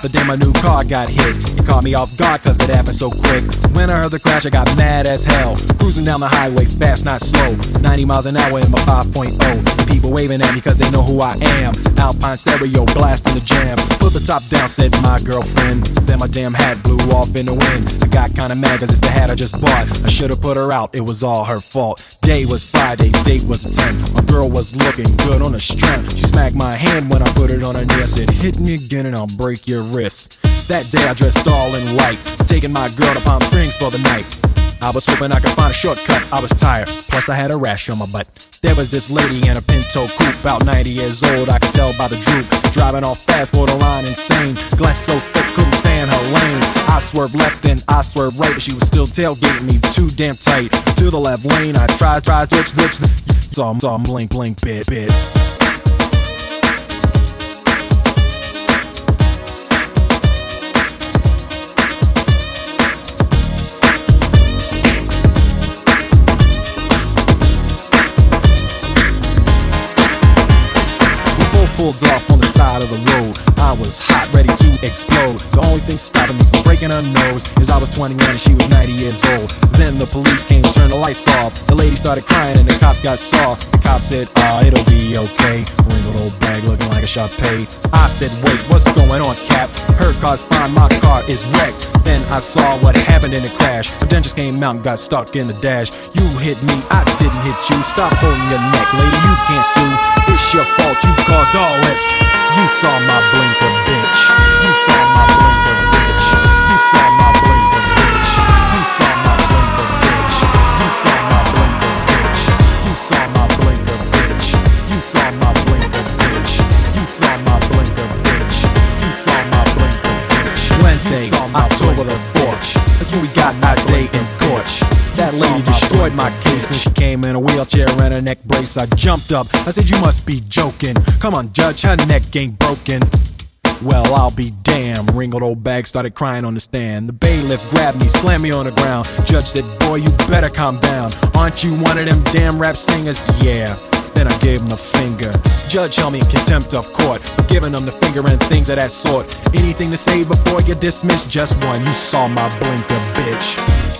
About the day my new car got hit. It caught me off guard cause it happened so quick. When I heard the crash, I got mad as hell. Cruising down the highway, fast, not slow. 90 miles an hour in my 5.0. People waving at me cause they know who I am. Alpine stereo blasting the jam. Put the top down, said my girlfriend. Then my damn hat blew off in the wind. Got kinda mad cause it's the hat I just bought. I should've put her out, it was all her fault. Day was Friday, date was 10. My girl was looking good on the strength. She smacked my hand when I put it on her knee. I said, Hit me again and I'll break your wrist. That day I dressed all in white, taking my girl to Palm Springs for the night. I was hoping I could find a shortcut. I was tired, plus I had a rash on my butt. There was this lady in a Pinto coupe, about 90 years old. I could tell by the droop, driving off fast, borderline insane. Glass so thick, couldn't stand her lane. I swerved left and I swerved right, but she was still tailgating me too damn tight. To the left lane, I tried, tried, ditch, ditch. Saw, saw, blink, blink, bit, bit. Pulled off on the side of the road. I was hot, ready to explode. The only thing stopping me from breaking her nose is I was 21 and she was 90 years old. Then the police came, turned the lights off. The lady started crying and the cop got soft. The cop said, Ah, it'll be okay. Wrinkled old bag looking like a Shar Pei. I said, Wait, what's going on, Cap? Her car's fine, my car is wrecked. Then I saw what happened in the crash. The dentist came out and got stuck in the dash. You hit me, I didn't hit you. Stop holding your neck, lady. You can't sue. It's your fault. You caused all this. You saw my blinker, bitch. You saw my blinker, bitch. You saw my blinker, bitch. You saw my blinker, bitch. You saw my blinker, bitch. You saw my blinker, bitch. You saw my blinker, bitch. You saw my blinker, bitch. You saw my blinker, bitch. Wednesday, October the 4th. That's when we got our day in court. That lady destroyed my case when she came in a wheelchair and a neck brace. I jumped up. I said, You must be joking. Come on, judge, her neck ain't broken. Well, I'll be damned. Wrinkled old bag started crying on the stand. The bailiff grabbed me, slammed me on the ground. Judge said, Boy, you better calm down. Aren't you one of them damn rap singers? Yeah. Then I gave him the finger. Judge held me in contempt of court for giving him the finger and things of that sort. Anything to say before you dismiss? Just one. You saw my blinker, bitch.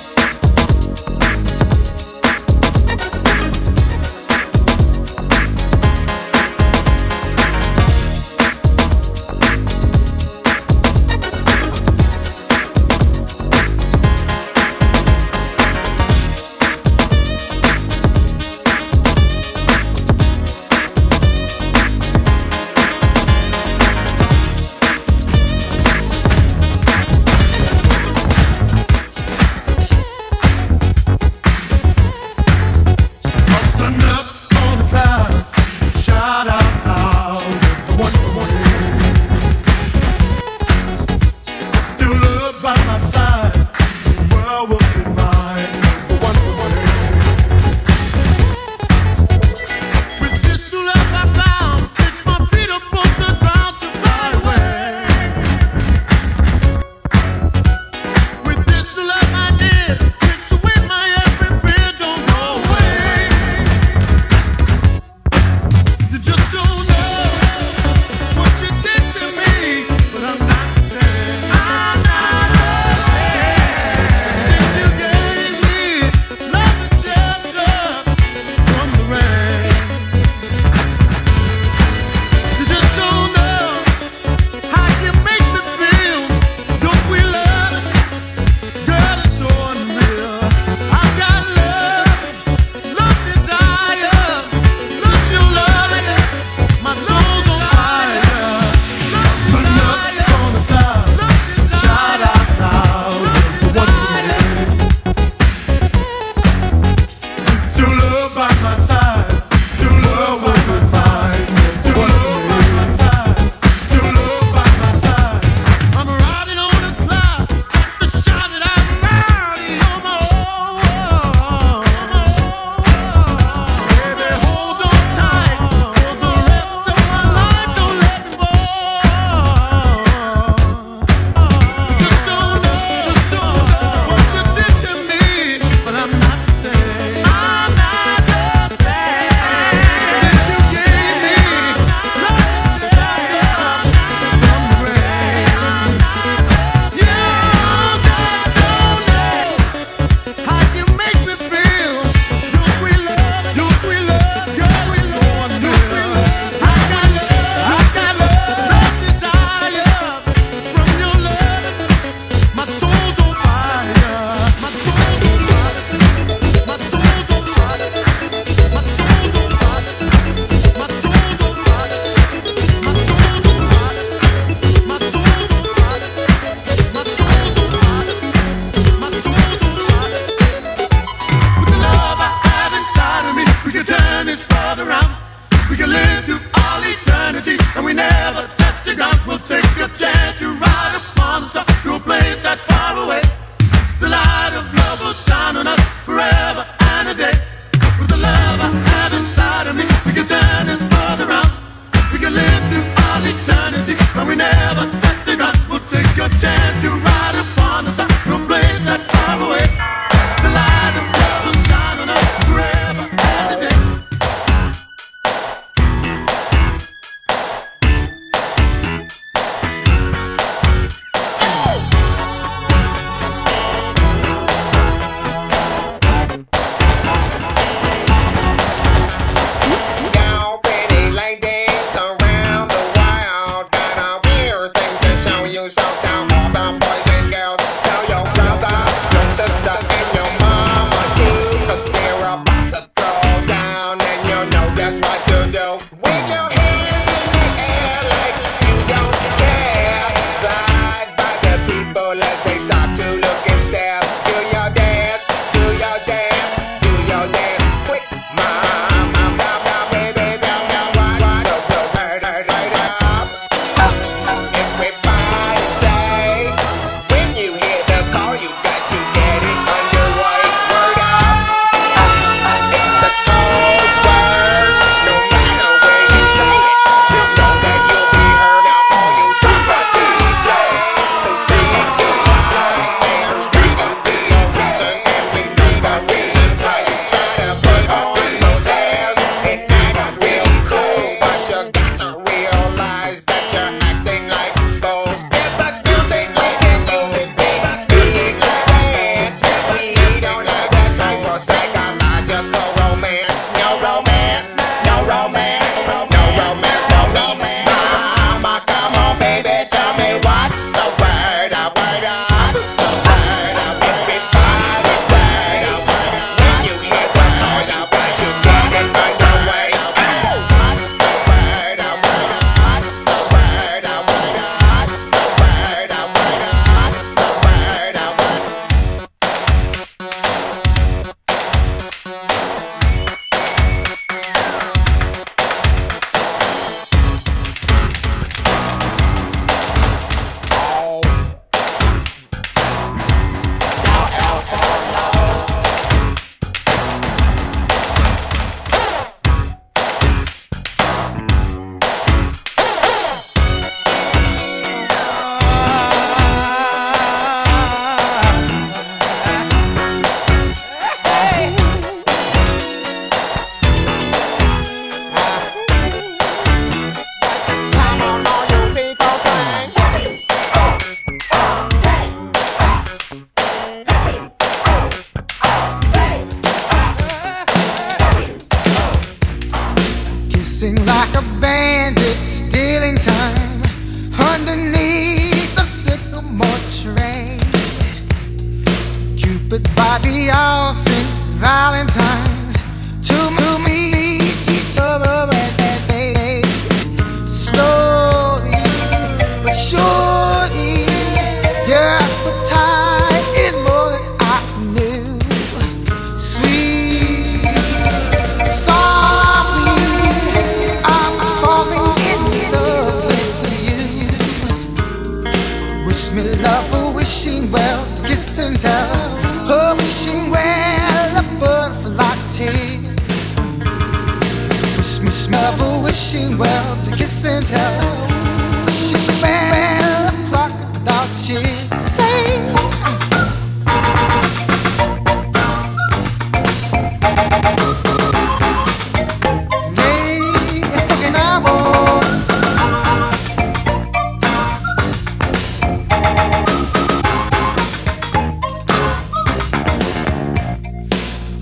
But by the all Saint Valentine kissing her. man, smell a crocodile shit. Say.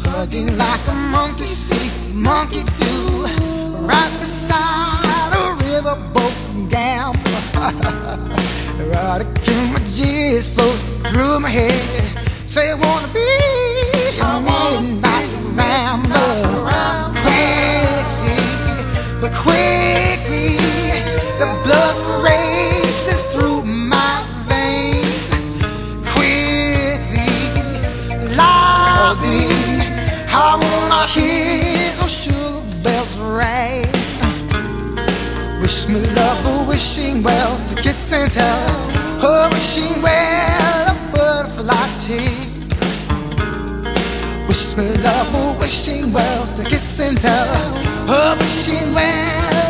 Hugging like a monkey see, monkey do, right beside. through my head. Say, I wanna be a midnight rambler, crazy. but quickly the blood races through my veins. Quickly, loudly, I wanna hear those sugar bells ring. Wish me love, for wishing well, to kiss and tell, her wishing well. love, oh, wishing well, the kiss and tell, oh, wishing well.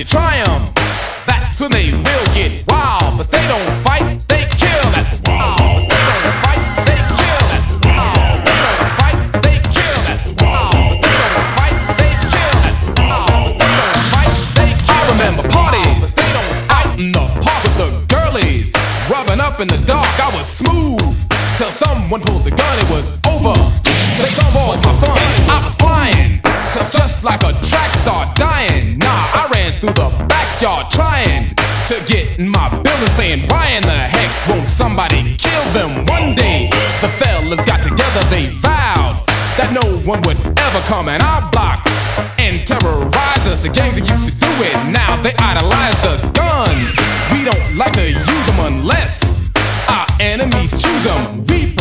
You try 'em, that's when they will get trying to get in my building, saying, Why in the heck won't somebody kill them one day? The fellas got together, they vowed that no one would ever come in our block and terrorize us. The gangs that used to do it, now they idolize us. Guns, we don't like to use them unless our enemies choose them. We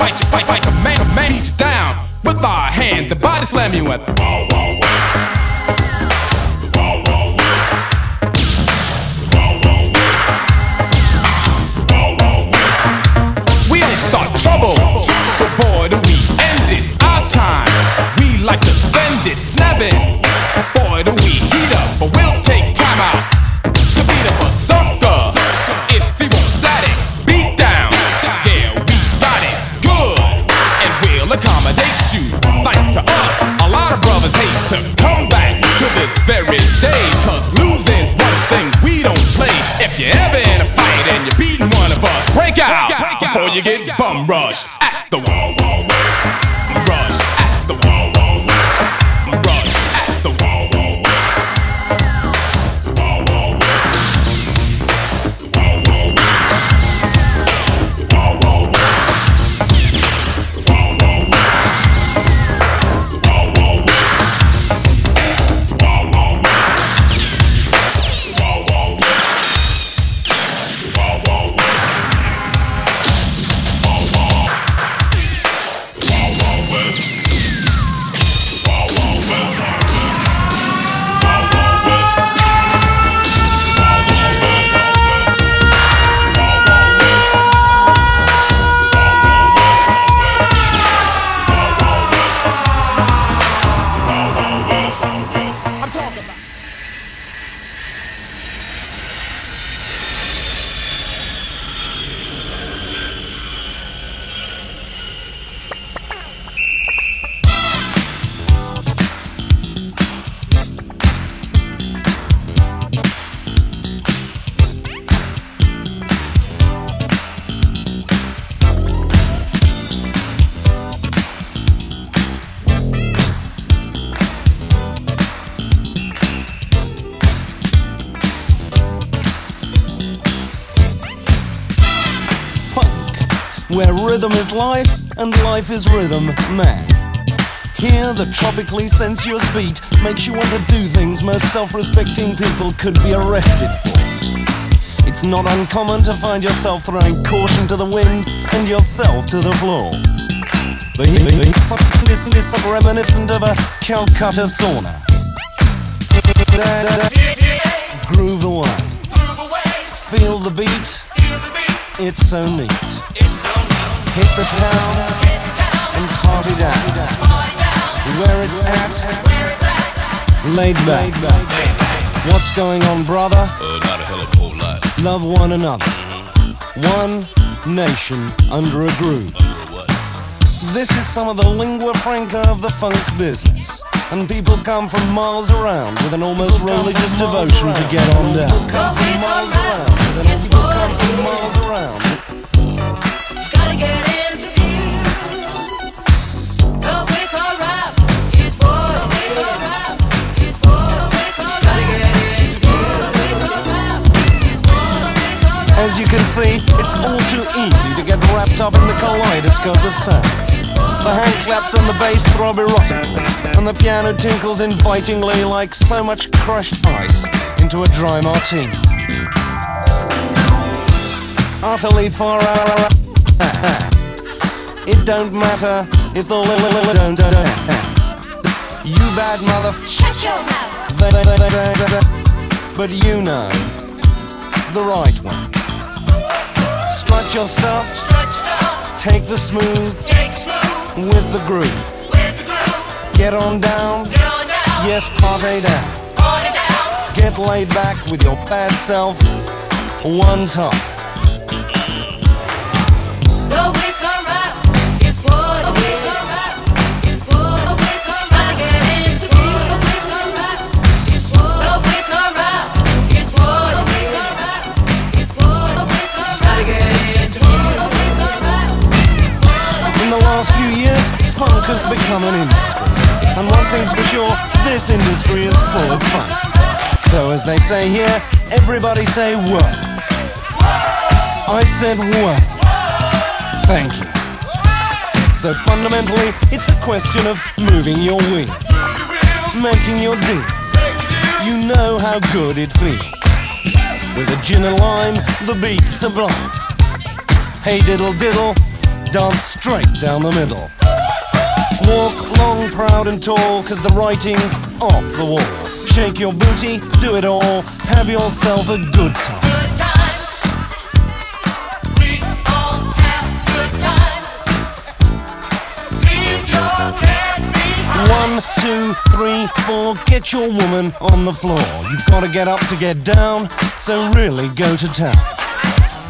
fight you, fight, fight, command, command each down with our hands. The body slam you at the Wild Wild West. Hate to come back to this very day. Cause losing's one thing we don't play. If you're ever in a fight and you're beating one of us, break out before you get bum rushed at the wall. Wild life and life is rhythm, man. Here, the tropically sensuous beat makes you want to do things most self respecting people could be arrested for. It's not uncommon to find yourself throwing caution to the wind and yourself to the floor. The heat substance is reminiscent of a Calcutta sauna. Groove away. Feel the beat. It's so neat. Hit the town and party down. Where it's at, laid back. What's going on, brother? Uh, not a hell of a whole lot. Love one another. One nation under a groove. This is some of the lingua franca of the funk business. And people come from miles around with an almost religious devotion to get on down. Come from miles around. People come from miles around. Can see, it's all too easy to get wrapped up in the kaleidoscope of sound. The hand claps and the bass throb erotic, and the piano tinkles invitingly like so much crushed ice into a dry martini. Utterly far out. It don't matter if the little li- li- don't. don't. You bad mother. Shut your mouth. But you know the right one. Strut your stuff, Stretch stuff. Take the smooth Take smooth with the groove. with the groove. Get on down, Get on down. yes, party down. Party down. Get laid back with your bad self one time. Has become an industry. And one thing's for sure, this industry is full of fun. So as they say here, everybody say what? I said what? Thank you. So fundamentally, it's a question of moving your wings, making your deals. You know how good it feels. With a gin and lime, the beat's sublime. Hey diddle diddle, dance straight down the middle. Walk long, proud and tall, cause the writing's off the wall. Shake your booty, do it all, have yourself a good time. good times. We all have good times. Leave your cares behind. One, two, three, four, get your woman on the floor. You've gotta get up to get down, so really go to town.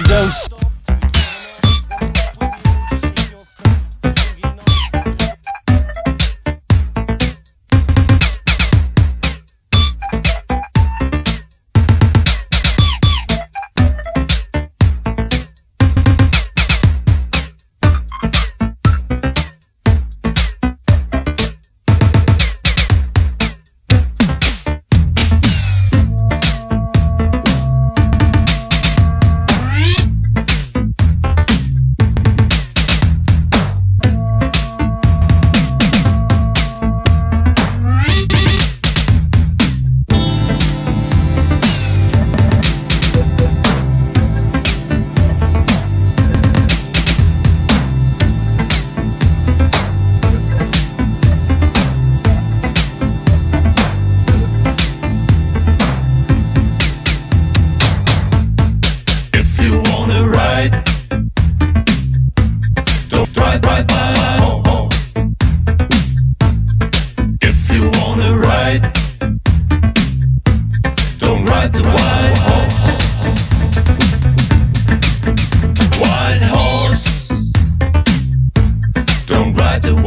Don't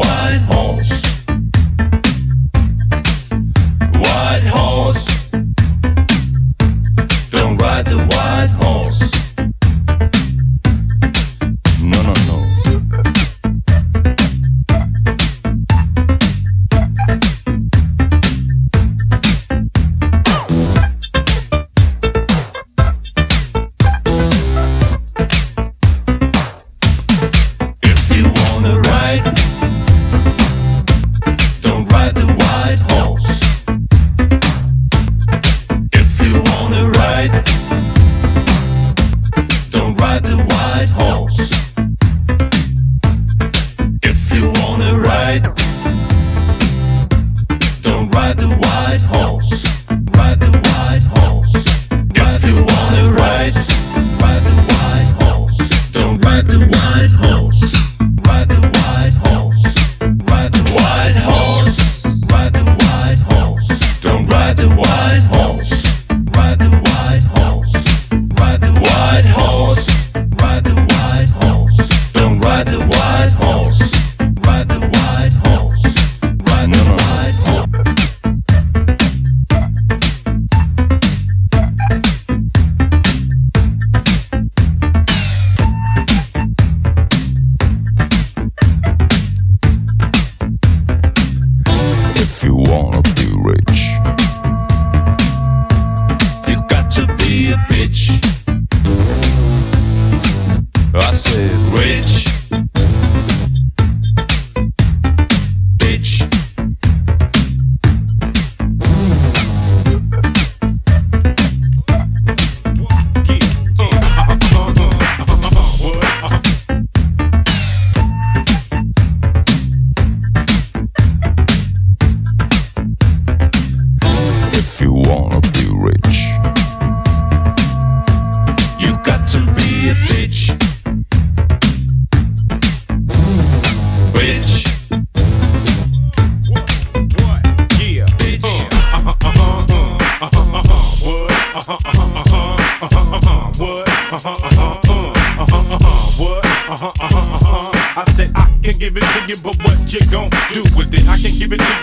Winehouse.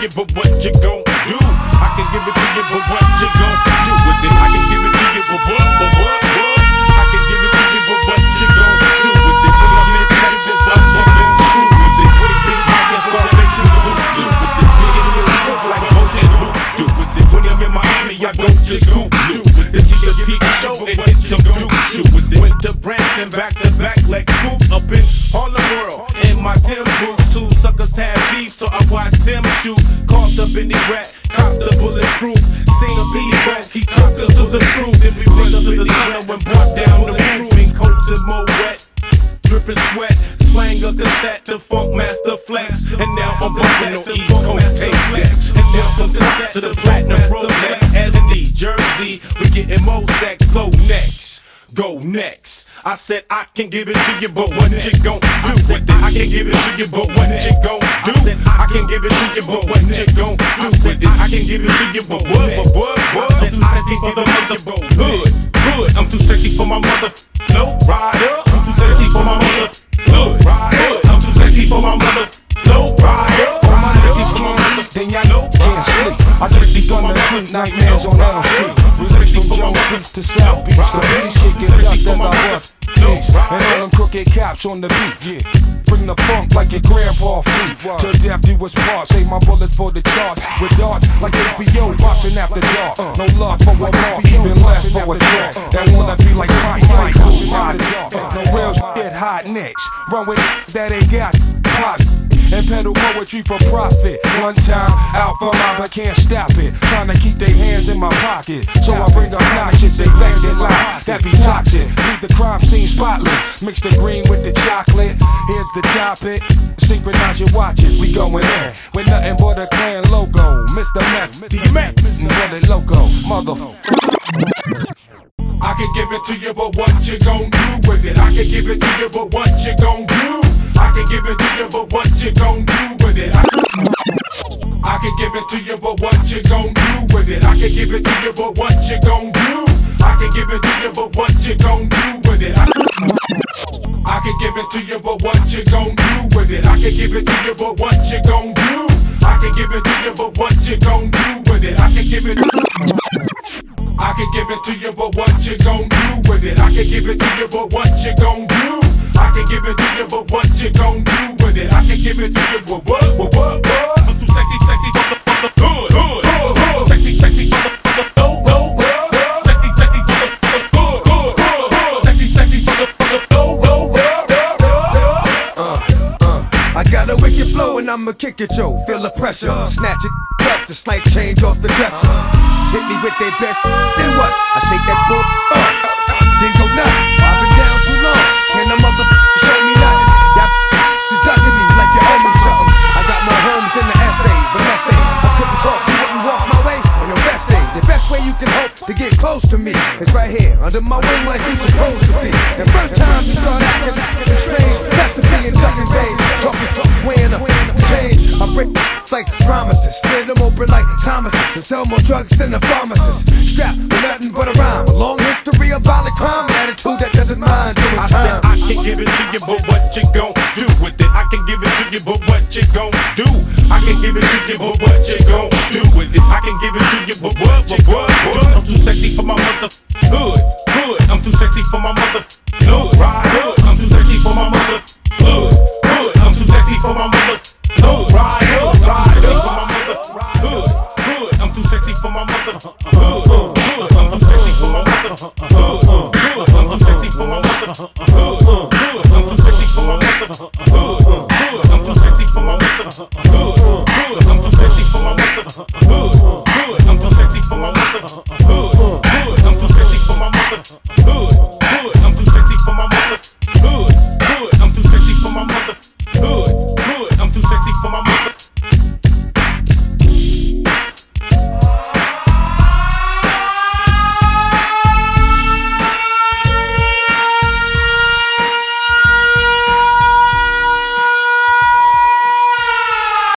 Give but what you gon' crew. Then we went to the tunnel and brought down the roof. In coats and more wet dripping sweat, slang a cassette, the Funkmaster Flex, and now I'm bumping on East Coast tape decks, and now from set to the platinum Rolex, SD Jersey, we getting more sex, go next. Go next. I said I can give it to you, but what you gon' do with it? I can give it to you, but what you gon' do? I can give it to you, but what you gon' do with it? I can give it to you, but what, what, what, what? I'm too sexy for the mother hood, hood. I'm too sexy for my mother low rider. I'm too sexy for my mother hood, hood. I'm sexy for my mother low rider. I'm too sexy for my mother Then y'all can't sleep. I just begun to creep nightmares on Elm Street. We Released from Jones Beach to South Beach. The beach kicking just as I was. And all them crooked caps on the beat, yeah. Bring the funk like your grandpa feet. To death you was part. Save my bullets for the charts. With darts like HBO boxing after dark. Uh, no love for a mark, even less for a track. That wanna be like Mike nicks. Run with that ain't got pop and peddle poetry for profit. One time out for my but can't stop it. Trying to keep their hands in my pocket. So I bring the notches, they back that line. That be toxic. Leave the crime scene spotless. Mix the green with the chocolate. Here's the topic. Synchronize your watches, we going in. With nothing but a clan logo. Mr. Mac, Mr. Mac, Mr. Loco, motherfucker. I can give it to you, but what you gon' do with it? I can give it to you, but what you gon' do? I can give it to you, but what you gon' do with it? I, can give it to you, but what you gon' do with it? I can give it to you, but what you gon' do? I can give it to you, but what you gon' do with it? I, can give it to you, but what you gon' do with it? I can give it to you, but what you gon' do? I can give it to you, but what you gon' do with it? I can give it. I can give it to you, but what you gon' do with it? I can give it to you, but what you gon' do? I can give it to you, but what you gon' do with it? I can give it to you, but what? Kick it, yo. Feel the pressure, snatch it up, the slight change off the dresser. Hit me with their best, then what? I shake that bull up, then go nuts. I've been down too long, can a motherfucker show me nothing? That me like you something. I got more homes than the but couldn't talk, you wouldn't walk my way on your best day. The best way you can to get close to me It's right here, under my wing like you supposed to be. And first time you start acting strange, that's to be in ducking days. Talking, talking, weighing up, change. I break like promises, split them open like Thomas's, and sell more drugs than the pharmacist. Strapped with nothing but a rhyme, a long history of violent crime, attitude that doesn't mind doing I said time. I can give it to you, but what you gon' do with it? I can give it to you, but what you gon' do? I can give it to you, but what you gon' do with it? I can give it to you, but what, what, what, what? I'm too sexy for my mother hood, hood. I'm too sexy for my mother hood, right hood. I'm too sexy for my mother hood, hood. I'm too sexy for my mother Uh.